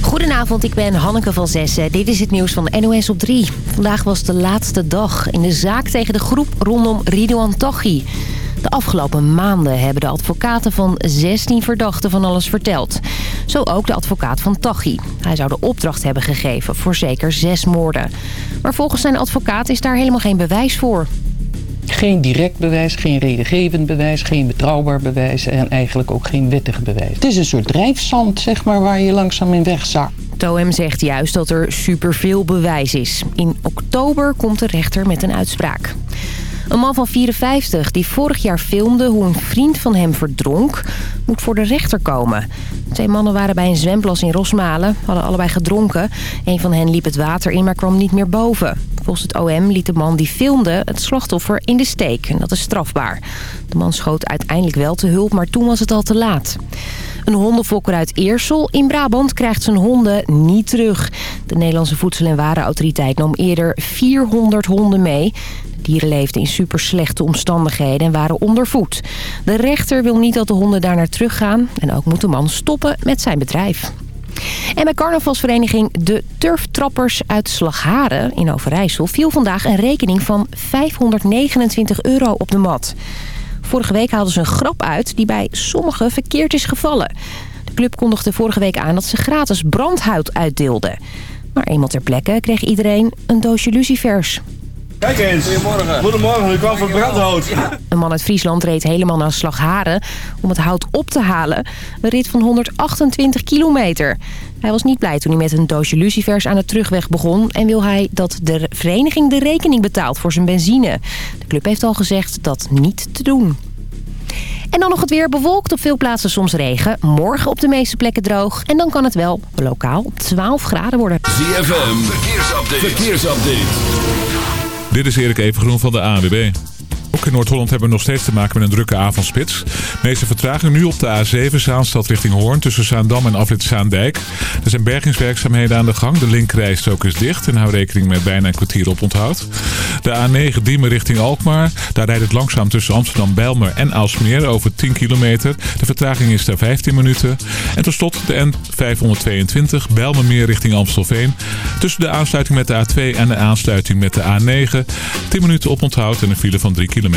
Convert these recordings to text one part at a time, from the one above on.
Goedenavond, ik ben Hanneke van Zessen. Dit is het nieuws van NOS op 3. Vandaag was de laatste dag in de zaak tegen de groep rondom Ridouan Taghi. De afgelopen maanden hebben de advocaten van 16 verdachten van alles verteld. Zo ook de advocaat van Taghi. Hij zou de opdracht hebben gegeven voor zeker zes moorden. Maar volgens zijn advocaat is daar helemaal geen bewijs voor. Geen direct bewijs, geen redengevend bewijs, geen betrouwbaar bewijs en eigenlijk ook geen wettig bewijs. Het is een soort drijfzand zeg maar, waar je langzaam in wegzakt. Het zegt juist dat er superveel bewijs is. In oktober komt de rechter met een uitspraak. Een man van 54 die vorig jaar filmde hoe een vriend van hem verdronk... moet voor de rechter komen. Twee mannen waren bij een zwemplas in Rosmalen, hadden allebei gedronken. Een van hen liep het water in, maar kwam niet meer boven. Volgens het OM liet de man die filmde het slachtoffer in de steek. En dat is strafbaar. De man schoot uiteindelijk wel te hulp, maar toen was het al te laat. Een hondenfokker uit Eersel in Brabant krijgt zijn honden niet terug. De Nederlandse Voedsel- en Warenautoriteit nam eerder 400 honden mee. Dieren leefden in super slechte omstandigheden en waren ondervoed. De rechter wil niet dat de honden daar naar teruggaan. En ook moet de man stoppen met zijn bedrijf. En bij carnavalsvereniging De Turftrappers uit Slagharen in Overijssel... viel vandaag een rekening van 529 euro op de mat. Vorige week haalden ze een grap uit die bij sommigen verkeerd is gevallen. De club kondigde vorige week aan dat ze gratis brandhout uitdeelden. Maar eenmaal ter plekke kreeg iedereen een doosje lucifers. Kijk eens. Goedemorgen. Goedemorgen, ik kwam voor brandhout. Een man uit Friesland reed helemaal naar Slagharen om het hout op te halen. Een rit van 128 kilometer. Hij was niet blij toen hij met een doosje lucifers aan de terugweg begon... en wil hij dat de vereniging de rekening betaalt voor zijn benzine. De club heeft al gezegd dat niet te doen. En dan nog het weer bewolkt op veel plaatsen soms regen. Morgen op de meeste plekken droog. En dan kan het wel lokaal 12 graden worden. ZFM, verkeersupdate. verkeersupdate. Dit is Erik Evengroen van de ANWB. In Noord-Holland hebben we nog steeds te maken met een drukke avondspits. Meeste vertraging nu op de A7 Zaanstad richting Hoorn tussen Zaandam en Afrit Zaandijk. Er zijn bergingswerkzaamheden aan de gang. De linkerrijstrook is dicht en hou rekening met bijna een kwartier op onthoud. De A9 Diemen richting Alkmaar. Daar rijdt het langzaam tussen Amsterdam, Bijlmer en Aalsmeer over 10 kilometer. De vertraging is daar 15 minuten. En tot slot de N522 Bijlmermeer richting Amstelveen. Tussen de aansluiting met de A2 en de aansluiting met de A9. 10 minuten op onthoud en een file van 3 kilometer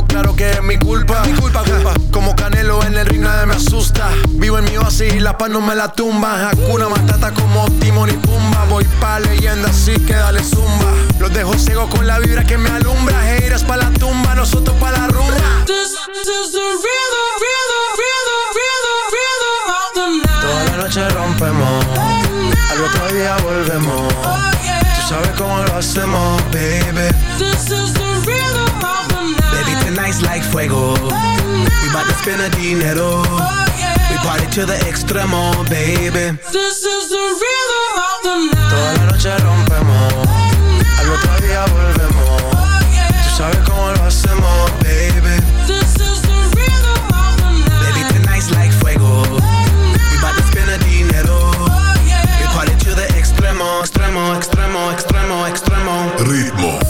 Tengo claro que es mi culpa. Mi culpa, culpa. Como Canelo en el ring nadie me asusta. Vivo en mi oasis y la paz no me la tumba. Hakuna Matata como Timon y Pumba. Voy pa' leyenda así que dale zumba. Los dejo ciego con la vibra que me alumbra. Heiras pa' la tumba, nosotros pa' la rumba. This is the rhythm, rhythm, rhythm, rhythm, rhythm of the Toda night. la noche rompemos. Al otro día volvemos. Oh, yeah. Tú sabes cómo lo hacemos, baby. This is the rhythm of the Baby, night. tonight's like fuego. We bout to spend the dinero. Oh, yeah. We party to the extremo, baby. This is the rhythm of the night. Toda la noche rompemos. Al otro día volvemos. Oh, yeah. Tú sabes cómo lo hacemos, baby. This is the rhythm of the Baby, tonight's like fuego. We bout to spend the dinero. Oh, We party to the extremo, extremo, extremo, extremo, extremo. Ritmo.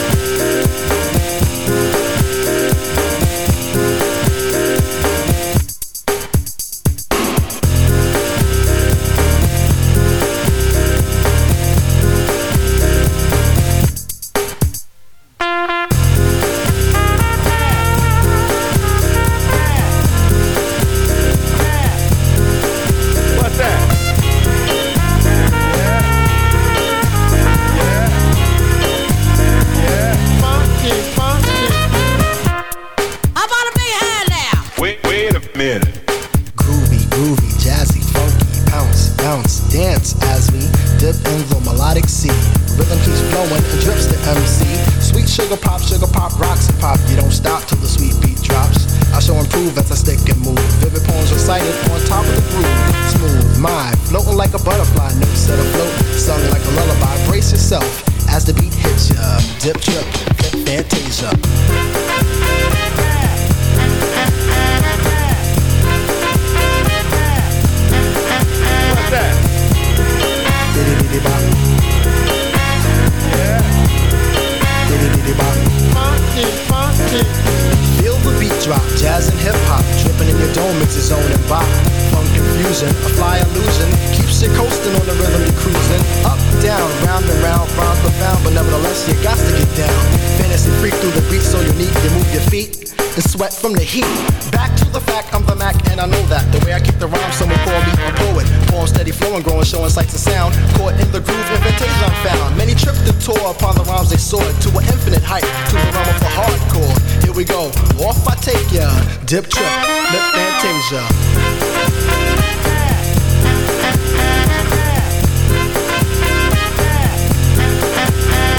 Tore upon the rhymes they soared to an infinite height, to the realm of the hardcore. Here we go, off I take ya. Dip trip, lip fantasia.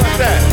What's that?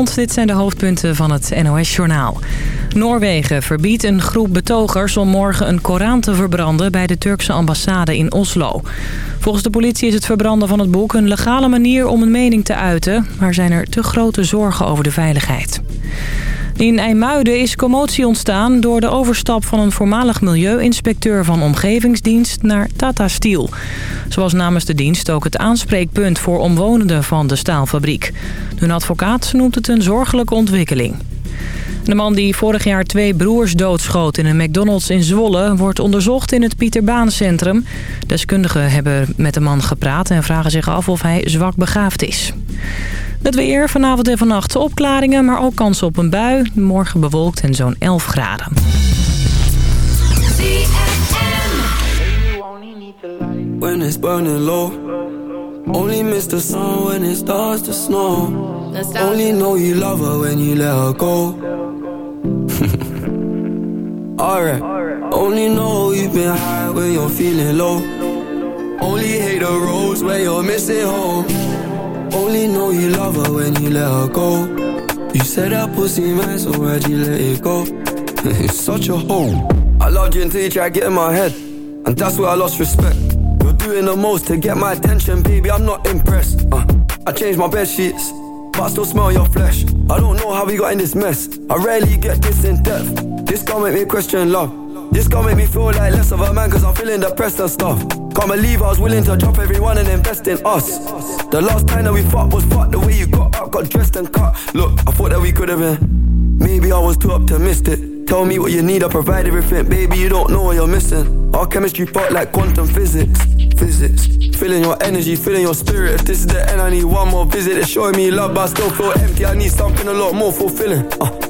Dit zijn de hoofdpunten van het NOS-journaal. Noorwegen verbiedt een groep betogers om morgen een Koran te verbranden... bij de Turkse ambassade in Oslo. Volgens de politie is het verbranden van het boek een legale manier om een mening te uiten... maar zijn er te grote zorgen over de veiligheid. In IJmuiden is commotie ontstaan door de overstap van een voormalig milieuinspecteur van Omgevingsdienst naar Tata Steel. Zoals namens de dienst ook het aanspreekpunt voor omwonenden van de staalfabriek. Hun advocaat noemt het een zorgelijke ontwikkeling. De man die vorig jaar twee broers doodschoot in een McDonald's in Zwolle... wordt onderzocht in het Pieterbaancentrum. Deskundigen hebben met de man gepraat en vragen zich af of hij zwak begaafd is. Het weer vanavond en vannacht opklaringen, maar ook kans op een bui. Morgen bewolkt en zo'n 11 graden. When it's burning low Only miss the sun when it starts to snow Only know you love her when you let her go Alright Only know you've been high when you're feeling low Only hate the roads where you're missing home Only know you love her when you let her go. You said that pussy man, so why'd you let it go? it's such a hole I loved you until you tried to get in my head. And that's where I lost respect. You're doing the most to get my attention, baby, I'm not impressed. Uh, I changed my bed sheets But I still smell your flesh. I don't know how we got in this mess. I rarely get this in depth. This gon' make me question love. This gon' make me feel like less of a man Cause I'm feeling depressed and stuff Can't believe I was willing to drop everyone and invest in us. The last time that we fought was fucked The way you got up, got dressed and cut. Look, I thought that we could have been Maybe I was too optimistic. Tell me what you need, I'll provide everything. Baby, you don't know what you're missing. Our chemistry fought like quantum physics. Physics. Feeling your energy, feeling your spirit. If this is the end, I need one more visit It's showing me love, but I still feel empty. I need something a lot more fulfilling. Uh,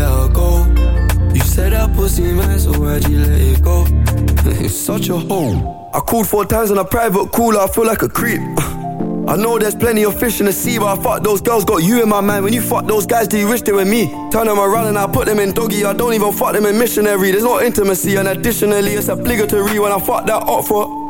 Let her go. You said that pussy man, so why'd you let it go? it's such a hole. I called four times on a private call, I feel like a creep. I know there's plenty of fish in the sea, but I fuck those girls, got you in my mind. When you fuck those guys, do you wish they were me? Turn them around and I put them in doggy. I don't even fuck them in missionary. There's no intimacy, and additionally, it's obligatory when I fuck that up for.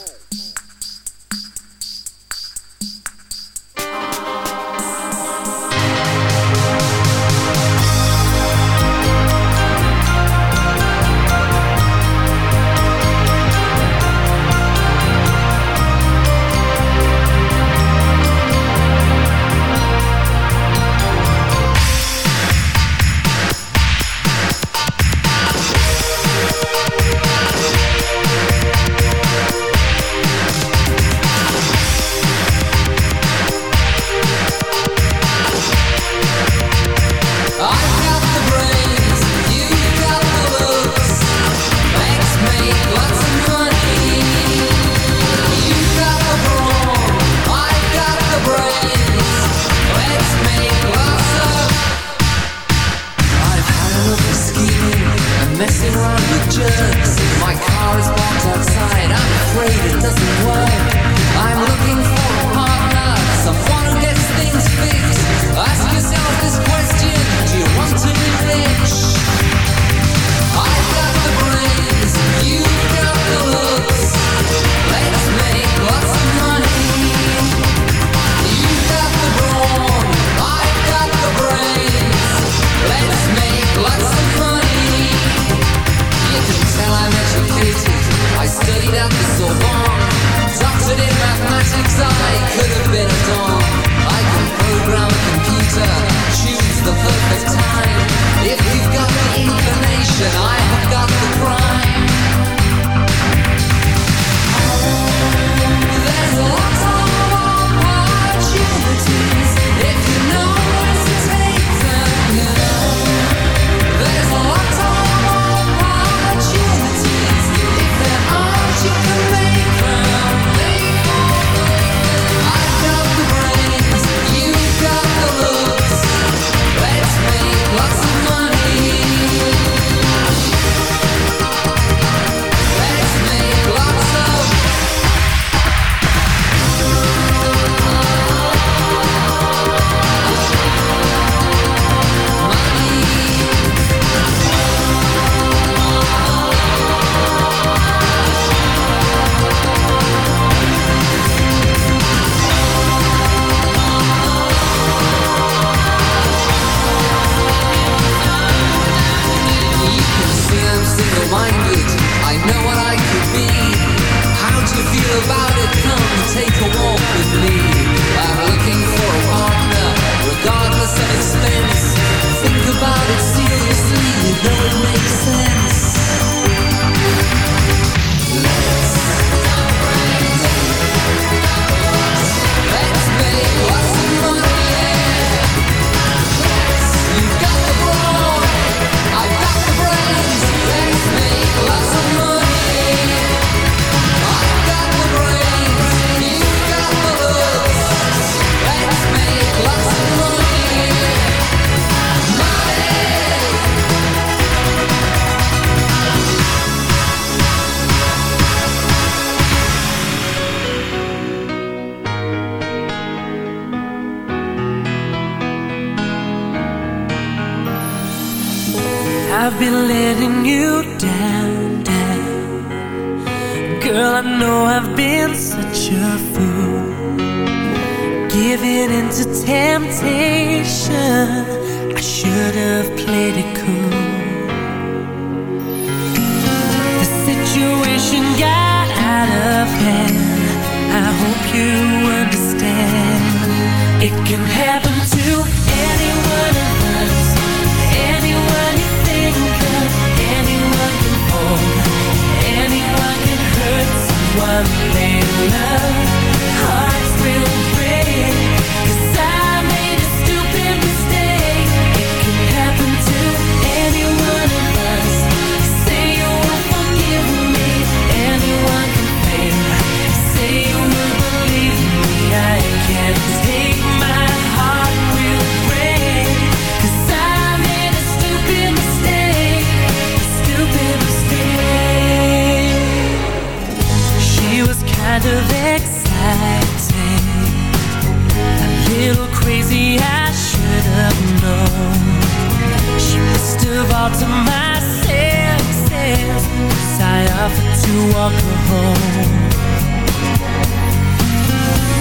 to my senses. As I offer to walk her home.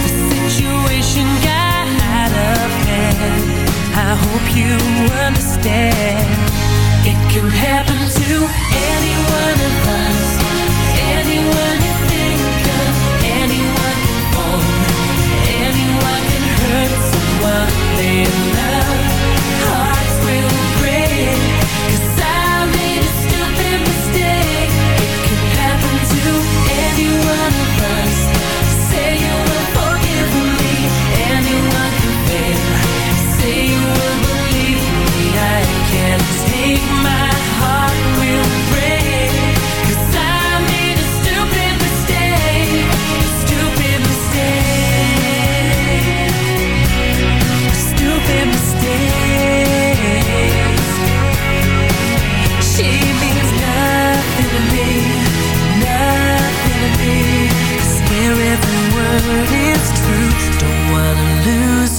The situation got out of hand. I hope you understand. It can happen to anyone of us. Anyone.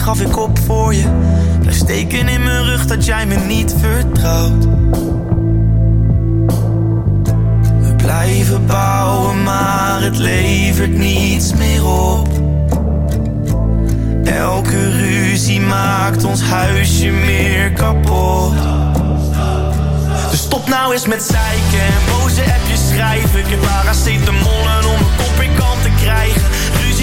gaf ik op voor je. Blijf steken in mijn rug dat jij me niet vertrouwt. We blijven bouwen, maar het levert niets meer op. Elke ruzie maakt ons huisje meer kapot. Dus stop nou eens met zeiken en boze appjes schrijven. Je heb paracetamol en om mijn kop in te krijgen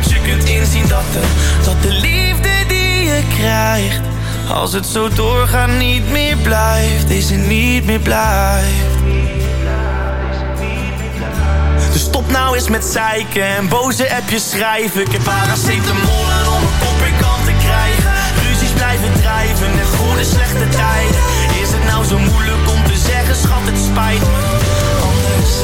dat je kunt inzien dat de, dat de liefde die je krijgt, als het zo doorgaat niet meer blijft, deze niet meer blijft. Dus stop nou eens met zeiken en boze appjes schrijven. Ik heb paracetamol om een kop in kant te krijgen. Ruzies blijven drijven en goede slechte tijden. Is het nou zo moeilijk om te zeggen, schat, het spijt me. Anders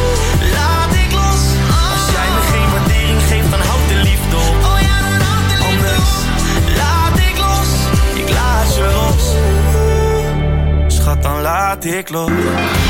dan laat ik los.